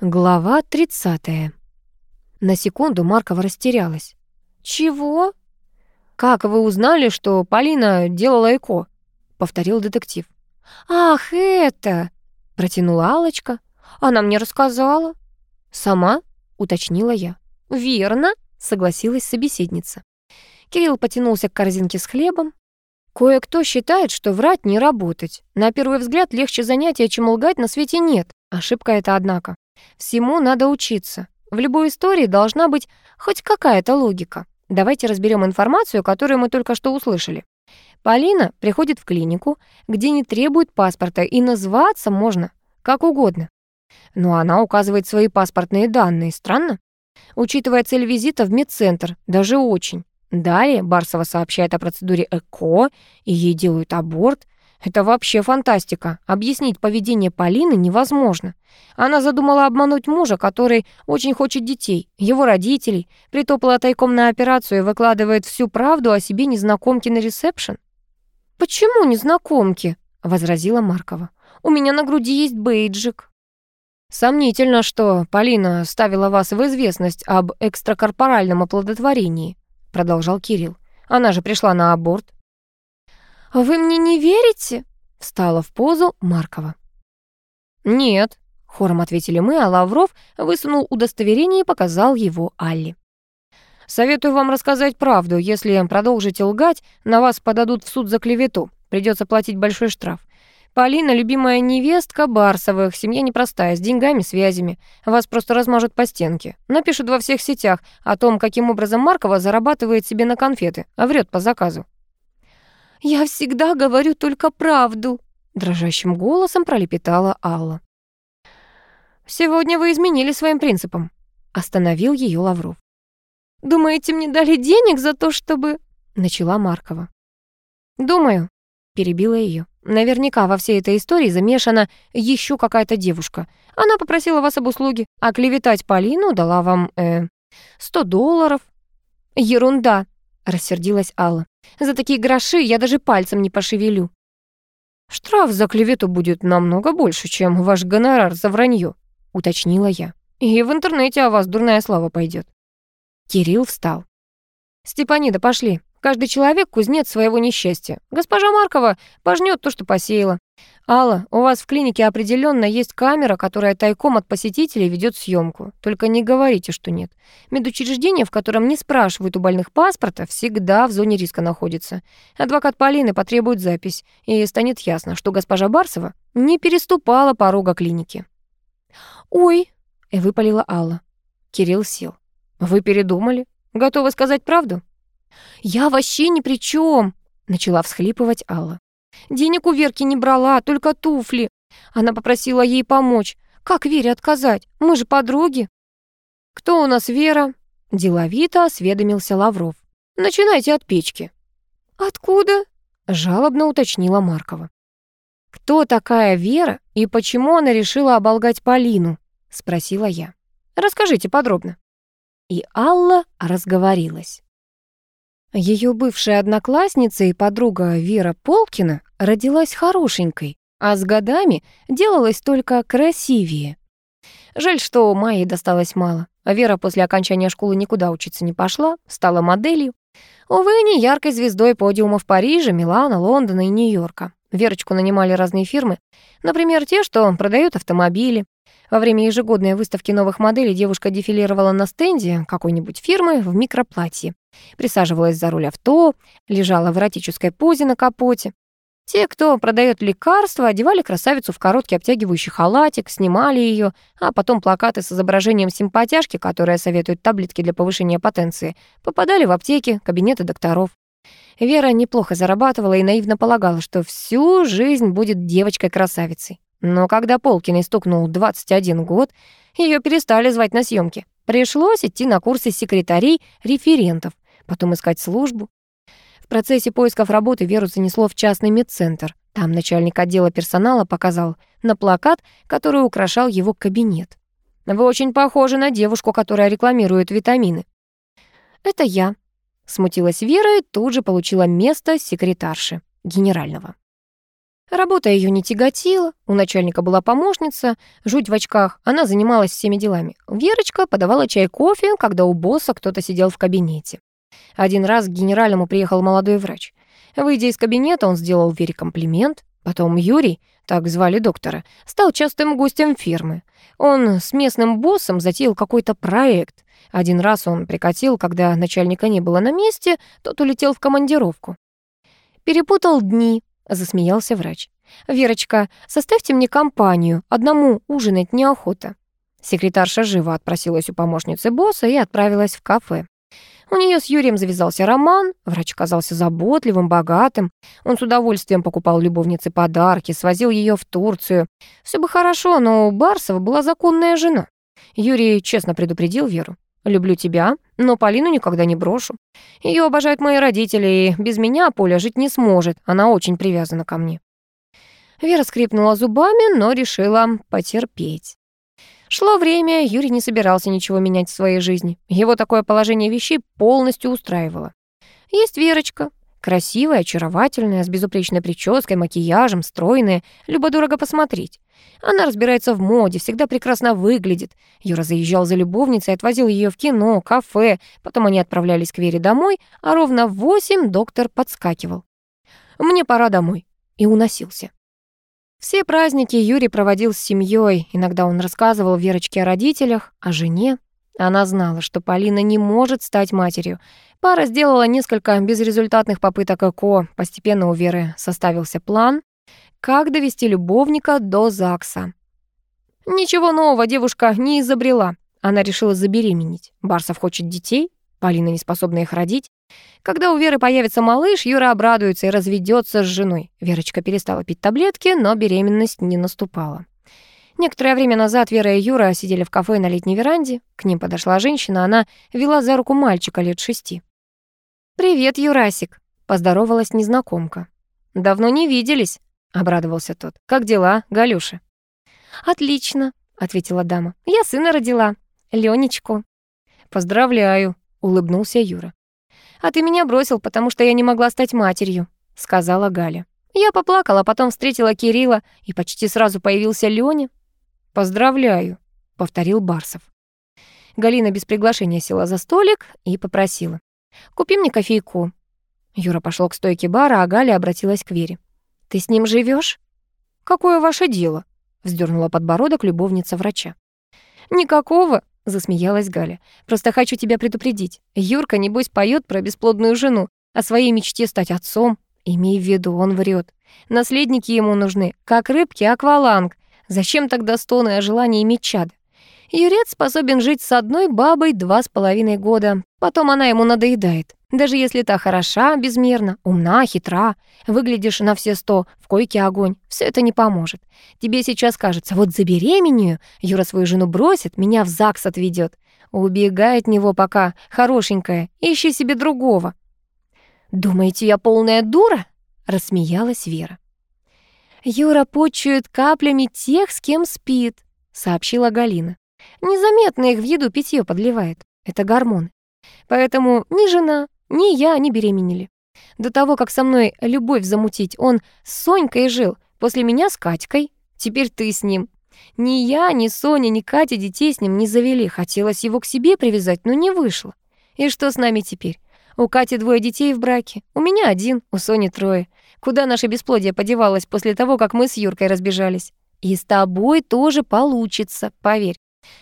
Глава 30. На секунду Маркова растерялась. «Чего?» «Как вы узнали, что Полина делала ЭКО?» — повторил детектив. «Ах, это!» — протянула алочка «Она мне рассказала». «Сама?» — уточнила я. «Верно», — согласилась собеседница. Кирилл потянулся к корзинке с хлебом. Кое-кто считает, что врать не работать. На первый взгляд легче занятия, чем лгать на свете нет. Ошибка это, однако. Всему надо учиться. В любой истории должна быть хоть какая-то логика. Давайте разберем информацию, которую мы только что услышали. Полина приходит в клинику, где не требует паспорта, и назваться можно как угодно. Но она указывает свои паспортные данные. Странно? Учитывая цель визита в медцентр, даже очень. Далее Барсова сообщает о процедуре ЭКО, и ей делают аборт — это вообще фантастика. Объяснить поведение Полины невозможно. Она задумала обмануть мужа, который очень хочет детей, его родителей, притопала тайком на операцию и выкладывает всю правду о себе незнакомке на ресепшн. «Почему незнакомки?» — возразила Маркова. «У меня на груди есть бейджик». «Сомнительно, что Полина ставила вас в известность об экстракорпоральном оплодотворении», — продолжал Кирилл. «Она же пришла на аборт». «Вы мне не верите?» — встала в позу Маркова. «Нет», — хором ответили мы, а Лавров высунул удостоверение и показал его Алле. «Советую вам рассказать правду. Если продолжите лгать, на вас подадут в суд за клевету. Придется платить большой штраф. Полина — любимая невестка Барсовых, семья непростая, с деньгами, связями. Вас просто размажут по стенке. Напишут во всех сетях о том, каким образом Маркова зарабатывает себе на конфеты, а врет по заказу. «Я всегда говорю только правду», — дрожащим голосом пролепетала Алла. «Сегодня вы изменили своим принципам», — остановил ее Лавров. «Думаете, мне дали денег за то, чтобы...» — начала Маркова. «Думаю», — перебила ее. «Наверняка во всей этой истории замешана еще какая-то девушка. Она попросила вас об услуге, а клеветать Полину дала вам, э, сто долларов». «Ерунда», — рассердилась Алла. За такие гроши я даже пальцем не пошевелю. Штраф за клевету будет намного больше, чем ваш гонорар за вранье, уточнила я. И в интернете о вас дурная слава пойдет. Кирилл встал. Степанида, пошли. Каждый человек — кузнец своего несчастья. Госпожа Маркова пожнет то, что посеяла. Алла, у вас в клинике определенно есть камера, которая тайком от посетителей ведет съемку. Только не говорите, что нет. Медучреждение, в котором не спрашивают у больных паспорта, всегда в зоне риска находится. Адвокат Полины потребует запись, и станет ясно, что госпожа Барсова не переступала порога клиники. «Ой!» — выпалила Алла. Кирилл сел. «Вы передумали? Готовы сказать правду?» «Я вообще ни при чем, начала всхлипывать Алла. «Денег у Верки не брала, только туфли. Она попросила ей помочь. Как Вере отказать? Мы же подруги». «Кто у нас Вера?» — деловито осведомился Лавров. «Начинайте от печки». «Откуда?» — жалобно уточнила Маркова. «Кто такая Вера и почему она решила оболгать Полину?» — спросила я. «Расскажите подробно». И Алла разговорилась. Ее бывшая одноклассница и подруга Вера Полкина родилась хорошенькой, а с годами делалась только красивее. Жаль, что Майе досталось мало. Вера после окончания школы никуда учиться не пошла, стала моделью. Увы, не яркой звездой подиума в Париже, Милана, Лондона и Нью-Йорка. Верочку нанимали разные фирмы, например, те, что продают автомобили. Во время ежегодной выставки новых моделей девушка дефилировала на стенде какой-нибудь фирмы в микроплатье. Присаживалась за руль авто, лежала в эротической позе на капоте. Те, кто продает лекарства, одевали красавицу в короткий обтягивающий халатик, снимали ее, а потом плакаты с изображением симпатяшки, которая советует таблетки для повышения потенции, попадали в аптеки, кабинеты докторов. Вера неплохо зарабатывала и наивно полагала, что всю жизнь будет девочкой-красавицей. Но когда Полкиной стукнул 21 год, ее перестали звать на съемки. Пришлось идти на курсы секретарей, референтов, потом искать службу. В процессе поисков работы Веру занесло в частный медцентр. Там начальник отдела персонала показал на плакат, который украшал его кабинет. «Вы очень похожи на девушку, которая рекламирует витамины». «Это я», — смутилась Вера и тут же получила место секретарши генерального. Работа ее не тяготила, у начальника была помощница, жуть в очках, она занималась всеми делами. Верочка подавала чай кофе, когда у босса кто-то сидел в кабинете. Один раз к генеральному приехал молодой врач. Выйдя из кабинета, он сделал Вере комплимент. Потом Юрий, так звали доктора, стал частым гостем фирмы. Он с местным боссом затеял какой-то проект. Один раз он прикатил, когда начальника не было на месте, тот улетел в командировку. «Перепутал дни», — засмеялся врач. «Верочка, составьте мне компанию, одному ужинать неохота». Секретарша живо отпросилась у помощницы босса и отправилась в кафе. У нее с Юрием завязался роман, врач казался заботливым, богатым. Он с удовольствием покупал любовнице подарки, свозил ее в Турцию. Все бы хорошо, но у Барсова была законная жена. Юрий честно предупредил Веру. «Люблю тебя, но Полину никогда не брошу. Ее обожают мои родители, и без меня Поля жить не сможет. Она очень привязана ко мне». Вера скрипнула зубами, но решила потерпеть. Шло время, Юрий не собирался ничего менять в своей жизни. Его такое положение вещей полностью устраивало. Есть Верочка, красивая, очаровательная, с безупречной прической, макияжем, стройная, любо-дорого посмотреть. Она разбирается в моде, всегда прекрасно выглядит. Юра заезжал за любовницей, отвозил ее в кино, кафе, потом они отправлялись к Вере домой, а ровно в восемь доктор подскакивал. «Мне пора домой», и уносился. Все праздники Юрий проводил с семьей. Иногда он рассказывал Верочке о родителях, о жене. Она знала, что Полина не может стать матерью. Пара сделала несколько безрезультатных попыток ЭКО. Постепенно у Веры составился план, как довести любовника до ЗАГСа. Ничего нового девушка не изобрела. Она решила забеременеть. Барсов хочет детей, Полина не способна их родить. Когда у Веры появится малыш, Юра обрадуется и разведется с женой. Верочка перестала пить таблетки, но беременность не наступала. Некоторое время назад Вера и Юра сидели в кафе на летней веранде. К ним подошла женщина, она вела за руку мальчика лет шести. «Привет, Юрасик», — поздоровалась незнакомка. «Давно не виделись», — обрадовался тот. «Как дела, Галюша?» «Отлично», — ответила дама. «Я сына родила, Ленечку». «Поздравляю», — улыбнулся Юра. «А ты меня бросил, потому что я не могла стать матерью», — сказала Галя. Я поплакала, потом встретила Кирилла, и почти сразу появился Лёня. «Поздравляю», — повторил Барсов. Галина без приглашения села за столик и попросила. «Купи мне кофейку». Юра пошел к стойке бара, а Галя обратилась к Вере. «Ты с ним живешь? «Какое ваше дело?» — вздернула подбородок любовница врача. «Никакого», засмеялась Галя. «Просто хочу тебя предупредить. Юрка, небось, поет про бесплодную жену, о своей мечте стать отцом. Имей в виду, он врет. Наследники ему нужны, как рыбки акваланг. Зачем тогда стоны о желании иметь чад? Юрец способен жить с одной бабой два с половиной года. Потом она ему надоедает. Даже если та хороша, безмерно, умна, хитра, выглядишь на все сто, в койке огонь, все это не поможет. Тебе сейчас кажется, вот забеременею, Юра свою жену бросит, меня в ЗАГС отведет. Убегай от него пока, хорошенькая, ищи себе другого. «Думаете, я полная дура?» — рассмеялась Вера. «Юра почует каплями тех, с кем спит», — сообщила Галина. Незаметно их в еду питье подливает. Это гормоны. Поэтому ни жена, ни я не беременели. До того, как со мной любовь замутить, он с Сонькой жил, после меня с Катькой. Теперь ты с ним. Ни я, ни Соня, ни Катя детей с ним не завели. Хотелось его к себе привязать, но не вышло. И что с нами теперь? У Кати двое детей в браке, у меня один, у Сони трое. Куда наше бесплодие подевалось после того, как мы с Юркой разбежались? И с тобой тоже получится, поверь.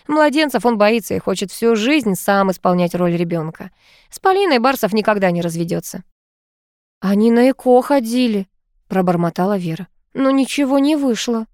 Младенцев он боится и хочет всю жизнь сам исполнять роль ребенка. С Полиной Барсов никогда не разведется. «Они на ЭКО ходили», — пробормотала Вера. «Но ничего не вышло».